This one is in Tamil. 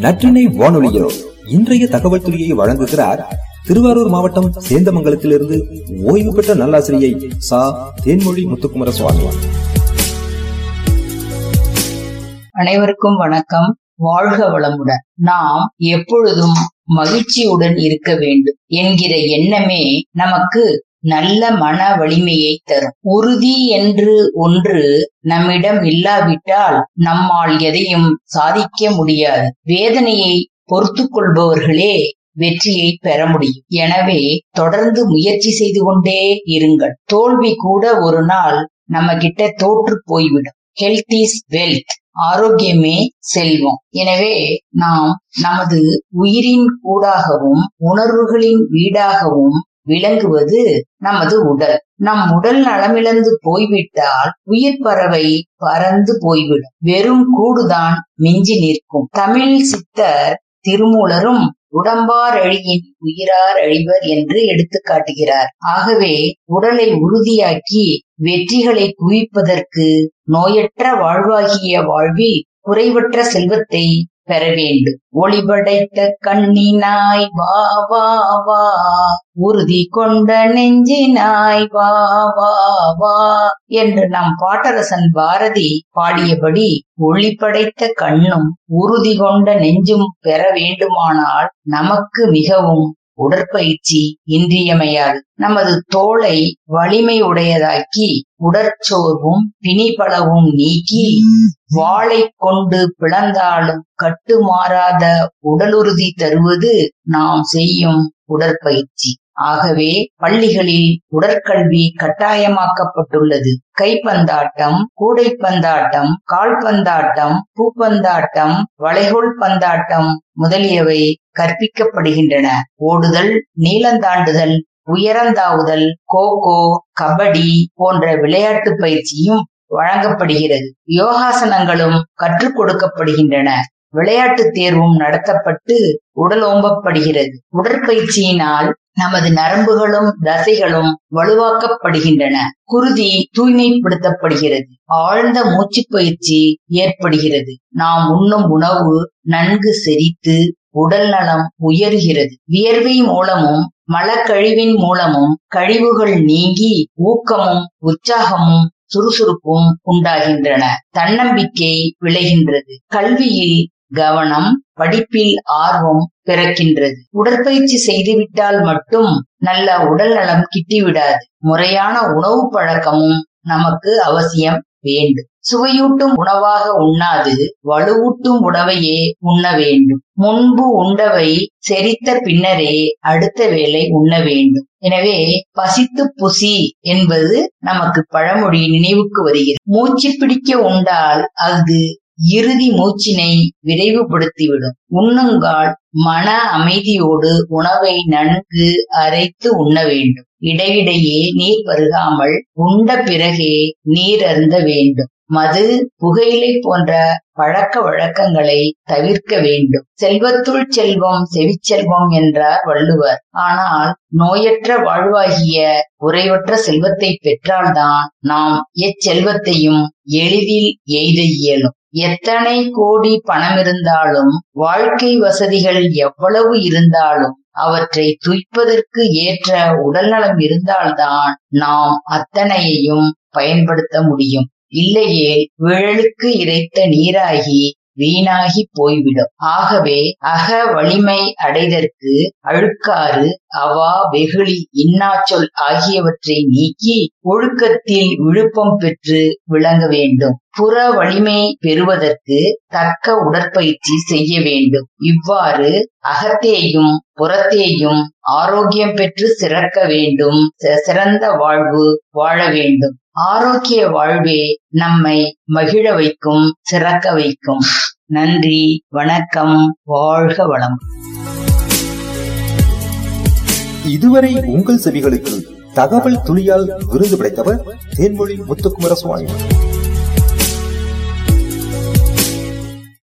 நற்றினை வானொலியோ. இன்றைய தகவல் துறையை வழங்குகிறார் திருவாரூர் மாவட்டம் சேந்தமங்கலத்திலிருந்து ஓய்வு பெற்ற நல்லாசிரியை சா. தேன்மொழி முத்துக்குமர சுவாமி அனைவருக்கும் வணக்கம். வாழ்க வளமுடன். நாம் எப்பொழுதும் மகிழ்ச்சியுடன் இருக்க வேண்டும் என்கிற எண்ணமே நமக்கு நல்ல மன வலிமையை தரும். உறுதி என்று ஒன்று நம்மிடம் இல்லாவிட்டால் நம்மால் எதையும் சாதிக்க முடியாது. வேதனையை பொறுத்து கொள்பவர்களே வெற்றியை பெற முடியும். எனவே தொடர்ந்து முயற்சி செய்து கொண்டே இருங்கள். தோல்வி கூட ஒரு நாள் நம்ம கிட்ட தோற்று போய்விடும். ஹெல்த் இஸ் வெல்த் ஆரோக்கியமே செல்வம். எனவே நாம் நமது உயிரின் கூடாகவும் உணர்வுகளின் வீடாகவும் விளங்குவது நமது உடல். நம் உடல் நலமிழந்து போய்விட்டால் உயிர் பறவை பறந்து போய்விடும். வெறும் கூடுதான் மிஞ்சி நிற்கும். தமிழ் சித்தர் திருமூலரும் உடம்பார் அழியின் உயிரார் அழிவர் என்று எடுத்து காட்டுகிறார். ஆகவே உடலை உறுதியாக்கி வெற்றிகளை குவிப்பதற்கு நோயற்ற வாழ்வாகிய வாழ்வில் குறைவற்ற செல்வத்தை பெற வேண்டும். ஒளிபடைத்த கண்ணினாய் வா வா வா. உறுதி கொண்ட நெஞ்சினாய் வா வா வா என்று நம் பாட்டரசன் பாரதி பாடியபடி ஒளி படைத்த கண்ணும் உறுதி கொண்ட நெஞ்சும் பெற வேண்டுமானால் நமக்கு மிகவும் உடற்பயிற்சி இன்றியமையாது நமது தோலை வலிமை உடையதாக்கி உடற்சோர்வும் பிணிபலவும் நீக்கி வாளை கொண்டு பிளந்தாலும் கட்டுமாறாத உடலுறுதி தருவது நாம் செய்யும் உடற்பயிற்சி. ஆகவே பள்ளிகளில் உடற்கல்வி கட்டாயமாக்கப்பட்டுள்ளது. கைப்பந்தாட்டம் கூடைப்பந்தாட்டம் கால்பந்தாட்டம் பூப்பந்தாட்டம் வளைகோல் பந்தாட்டம் முதலியவை கற்பிக்கப்படுகின்றன. ஓடுதல் நீளந்தாண்டுதல் உயரந்தாவுதல் கோகோ கபடி போன்ற விளையாட்டு பயிற்சியும் வழங்கப்படுகிறது. யோகாசனங்களும் கற்றுக் கொடுக்கப்படுகின்றன. விளையாட்டு தேர்வும் நடத்தப்பட்டு உடல் ஓம்பப்படுகிறது. உடற்பயிற்சியினால் நமது நரம்புகளும் தசைகளும் வலுவாக்கப்படுகின்றன. குருதி தூய்மைப்படுத்தப்படுகிறது. ஆழ்ந்த மூச்சு பயிற்சி ஏற்படுகிறது. நாம் உண்ணும் உணவு நன்கு செரித்து உடல் நலம் உயர்கிறது. வியர்வை மூலமும் மலக்கழிவின் மூலமும் கழிவுகள் நீங்கி ஊக்கமும் உற்சாகமும் சுறுசுறுப்பும் உண்டாகின்றன. தன்னம்பிக்கை விளைகின்றது. கல்வியில் கவனம் படிப்பில் ஆர்வம் பிறக்கின்றது. உடற்பயிற்சி செய்துவிட்டால் மட்டும் நல்ல உடல் நலம் கிட்டிவிடாது. முறையான உணவு பழக்கமும் நமக்கு அவசியம் வேண்டும். சுவையூட்டும் உணவாக உண்ணாது வலுவூட்டும் உணவையே உண்ண வேண்டும். முன்பு உண்டவை செரித்த பின்னரே அடுத்த வேலை உண்ண வேண்டும். எனவே பசித்து புசி என்பது நமக்கு பழமொழி நினைவுக்கு வருகிறது. மூச்சு பிடிக்க உண்டால் அது இறுதி மூச்சினை விரைவுபடுத்திவிடும். உண்ணுங்கால் மன அமைதியோடு உணவை நன்கு அரைத்து உண்ண வேண்டும். இடையிடையே நீர் பருகாமல் உண்ட பிறகே நீர் அருந்த வேண்டும். மது புகையிலை போன்ற பழக்க வழக்கங்களை தவிர்க்க வேண்டும். செல்வத்துள் செல்வம் செவிச்செல்வம் என்றார் வள்ளுவர். ஆனால் நோயற்ற வாழ்வாகிய குறைவற்ற செல்வத்தை பெற்றால்தான் நாம் எச்செல்வத்தையும் எளிதில் எய்த இயலும். எத்தனை கோடி பணம் இருந்தாலும் வாழ்க்கை வசதிகள் எவ்வளவு இருந்தாலும் அவற்றை துய்ப்பதற்கு ஏற்ற உடல்நலம் இருந்தால்தான் நாம் அத்தனையையும் பயன்படுத்த முடியும். இல்லையே விழலுக்கு இறைத்த நீராகி வீணாகி போய்விடும். ஆகவே அக வலிமை அடைதற்கு அழுக்காறு அவா வெகுளி இன்னாச்சொல் ஆகியவற்றை நீக்கி ஒழுக்கத்தில் விழுப்பம் பெற்று விளங்க வேண்டும். புற வலிமை பெறுவதற்கு தக்க உடற்பயிற்சி செய்ய வேண்டும். இவ்வாறு அகத்தேயும் புறத்தேயும் ஆரோக்கியம் பெற்று சிறக்க வேண்டும். சிறந்த வாழ்வு வாழ வேண்டும். ஆரோக்கிய வாழ்வே நம்மை மகிழ வைக்கும் சிறக்க வைக்கும். நன்றி வணக்கம் வாழ்க வளம். இதுவரை உங்கள் செவிகளுக்கு தகவல் துளியால் விருது படைத்தவர் தேன்மொழி முத்துக்குமர சுவாமி